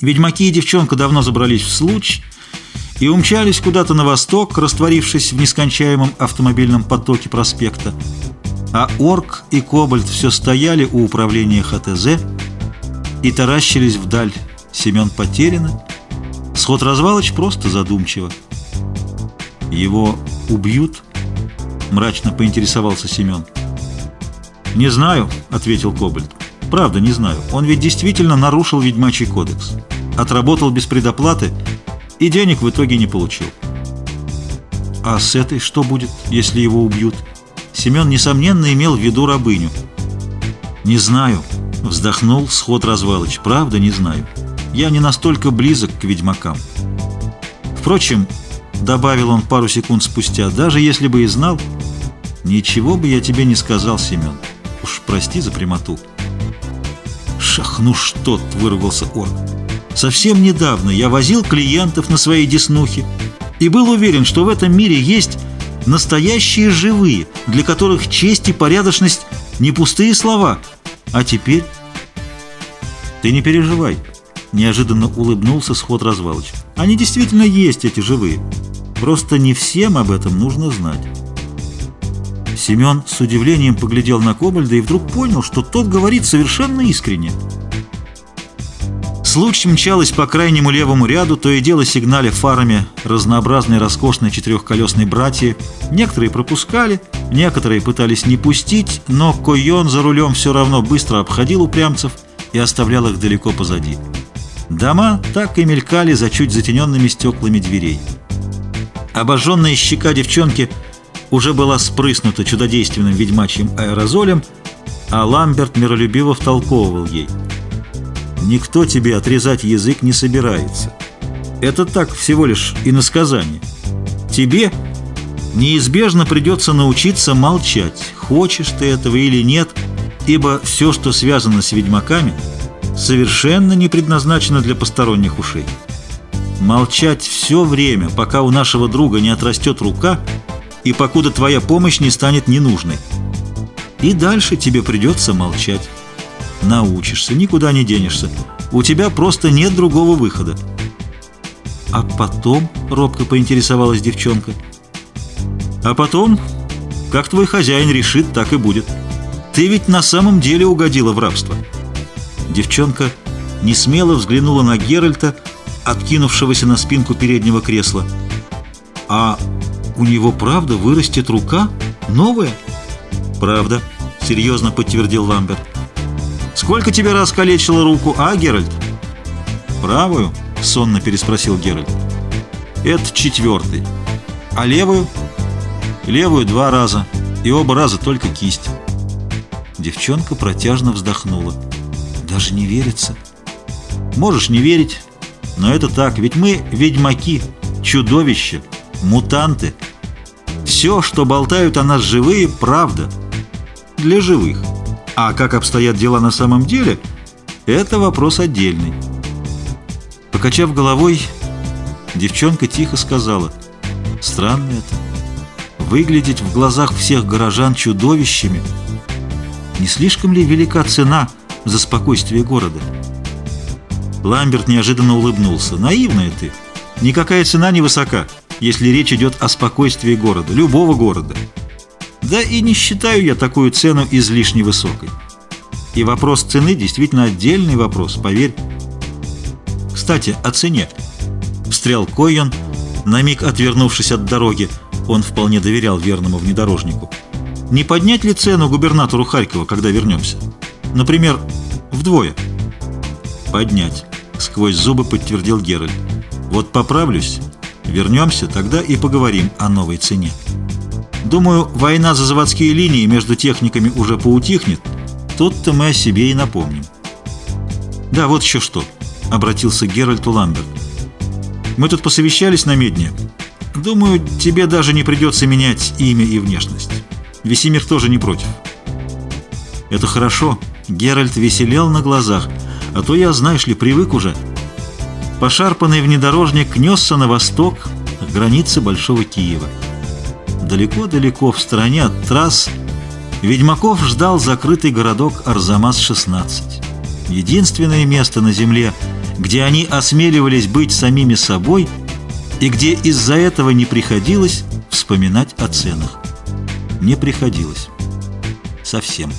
Ведьмаки и девчонка давно забрались в случай и умчались куда-то на восток, растворившись в нескончаемом автомобильном потоке проспекта. А Орк и Кобальт все стояли у управления ХТЗ и таращились вдаль. Семен потеряно, сход развалыч просто задумчиво. «Его убьют?» — мрачно поинтересовался Семен. «Не знаю», — ответил Кобальт. «Правда, не знаю. Он ведь действительно нарушил ведьмачий кодекс. Отработал без предоплаты и денег в итоге не получил». «А с этой что будет, если его убьют?» Семен, несомненно, имел в виду рабыню. «Не знаю», — вздохнул сход развалыч. «Правда, не знаю. Я не настолько близок к ведьмакам. Впрочем, — добавил он пару секунд спустя, — даже если бы и знал, ничего бы я тебе не сказал, Семен. Уж прости за прямоту». «Шах, ну что!» — выругался Орк. «Совсем недавно я возил клиентов на своей деснухе и был уверен, что в этом мире есть настоящие живые, для которых честь и порядочность не пустые слова. А теперь... Ты не переживай, неожиданно улыбнулся сход развалыч. Они действительно есть, эти живые. Просто не всем об этом нужно знать. Семен с удивлением поглядел на Кобальда и вдруг понял, что тот говорит совершенно искренне. Случай мчалась по крайнему левому ряду, то и дело сигнали фарами разнообразные роскошные четырехколесные братья. Некоторые пропускали, некоторые пытались не пустить, но Койон за рулем все равно быстро обходил упрямцев и оставлял их далеко позади. Дома так и мелькали за чуть затененными стеклами дверей. Обожженная щека девчонки уже была спрыснута чудодейственным ведьмачьим аэрозолем, а Ламберт миролюбиво втолковывал ей – Никто тебе отрезать язык не собирается. Это так всего лишь иносказание. Тебе неизбежно придется научиться молчать, хочешь ты этого или нет, ибо все, что связано с ведьмаками, совершенно не предназначено для посторонних ушей. Молчать все время, пока у нашего друга не отрастет рука и покуда твоя помощь не станет ненужной. И дальше тебе придется молчать. Научишься, никуда не денешься. У тебя просто нет другого выхода. А потом, робко поинтересовалась девчонка. А потом, как твой хозяин решит, так и будет. Ты ведь на самом деле угодила в рабство. Девчонка не смело взглянула на Геральта, откинувшегося на спинку переднего кресла. А у него правда вырастет рука? Новая? Правда, серьезно подтвердил Ламберт. Сколько тебе раз калечила руку, а, Геральт? Правую? Сонно переспросил Геральт. Это четвертый. А левую? Левую два раза. И оба раза только кисть. Девчонка протяжно вздохнула. Даже не верится. Можешь не верить, но это так, ведь мы ведьмаки, чудовища, мутанты. Все, что болтают о нас живые, правда. Для живых. А как обстоят дела на самом деле, это вопрос отдельный. Покачав головой, девчонка тихо сказала, «Странно это. Выглядеть в глазах всех горожан чудовищами. Не слишком ли велика цена за спокойствие города?» Ламберт неожиданно улыбнулся. «Наивная ты. Никакая цена не высока, если речь идет о спокойствии города, любого города». Да и не считаю я такую цену излишне высокой. И вопрос цены действительно отдельный вопрос, поверь. Кстати, о цене. Встрял Койон, на миг отвернувшись от дороги. Он вполне доверял верному внедорожнику. Не поднять ли цену губернатору Харькова, когда вернемся? Например, вдвое. Поднять. Сквозь зубы подтвердил Геральт. Вот поправлюсь, вернемся, тогда и поговорим о новой цене. Думаю, война за заводские линии между техниками уже поутихнет. Тут-то мы о себе и напомним. Да, вот еще что, обратился к Геральту Ламберт. Мы тут посовещались на медне. Думаю, тебе даже не придется менять имя и внешность. Весемир тоже не против. Это хорошо. Геральт веселел на глазах. А то я, знаешь ли, привык уже. Пошарпанный внедорожник несся на восток, к границе Большого Киева. Далеко-далеко в стороне от трасс Ведьмаков ждал закрытый городок Арзамас-16. Единственное место на земле, где они осмеливались быть самими собой и где из-за этого не приходилось вспоминать о ценах. Не приходилось. Совсем.